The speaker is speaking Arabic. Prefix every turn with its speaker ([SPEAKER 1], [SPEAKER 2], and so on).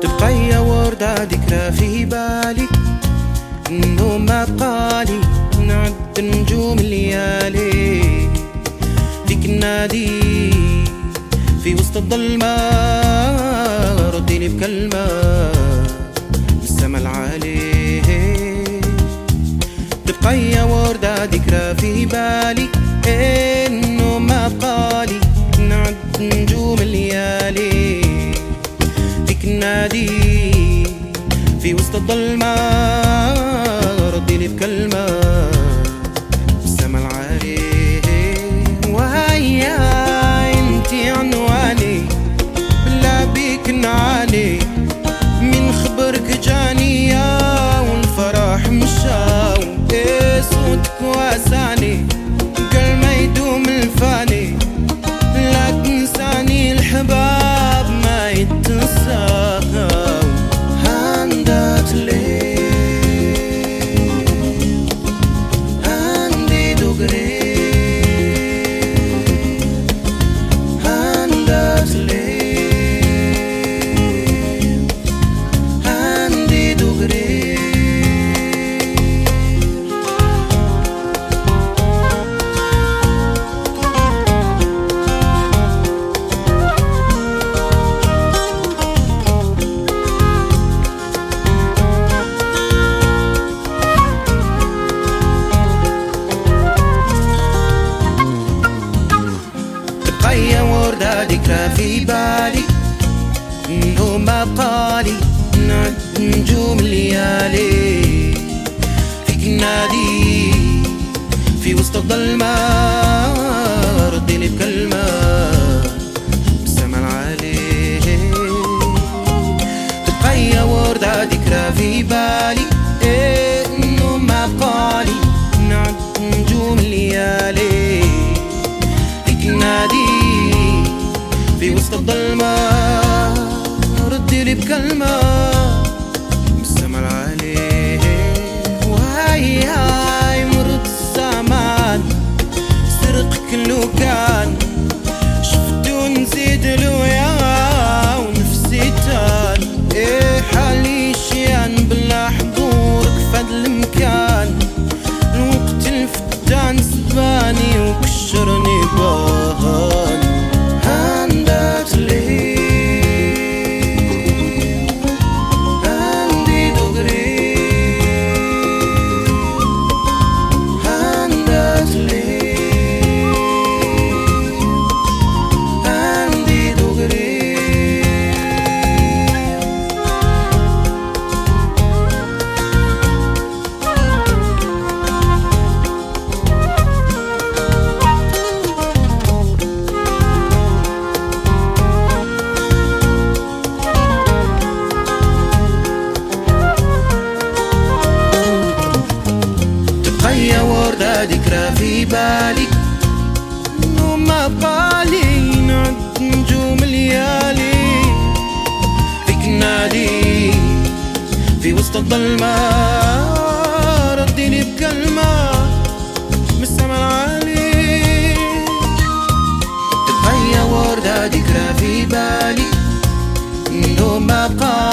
[SPEAKER 1] تبقى يا وردة ذكرى في بالي. نوم ما بقالي نعد نجوم الليالي. فيك النادي في وسط الظلمة رديني بكلمة السما العالي. تبقى يا وردة ذكرى في بالي. إنه ما بقالي نعد نجوم الليالي. فيك النادي في وسط الظلمة في بالي انه ما بقالي نعد نجوم الليالي فيك النادي في وسط الظلمة رديني بكلمة بالسما العالي. تبقى يا وردة ذكرى في بالي. إيه انه ما بقالي وسط الظلمة ردي لي بكلمة. في بالي نعد نجوم الليالي فيك النادي في وسط الظلمة رديني بكلمة من السما العالي. تبقى وردة ذكرى في بالي. انه ما بقالي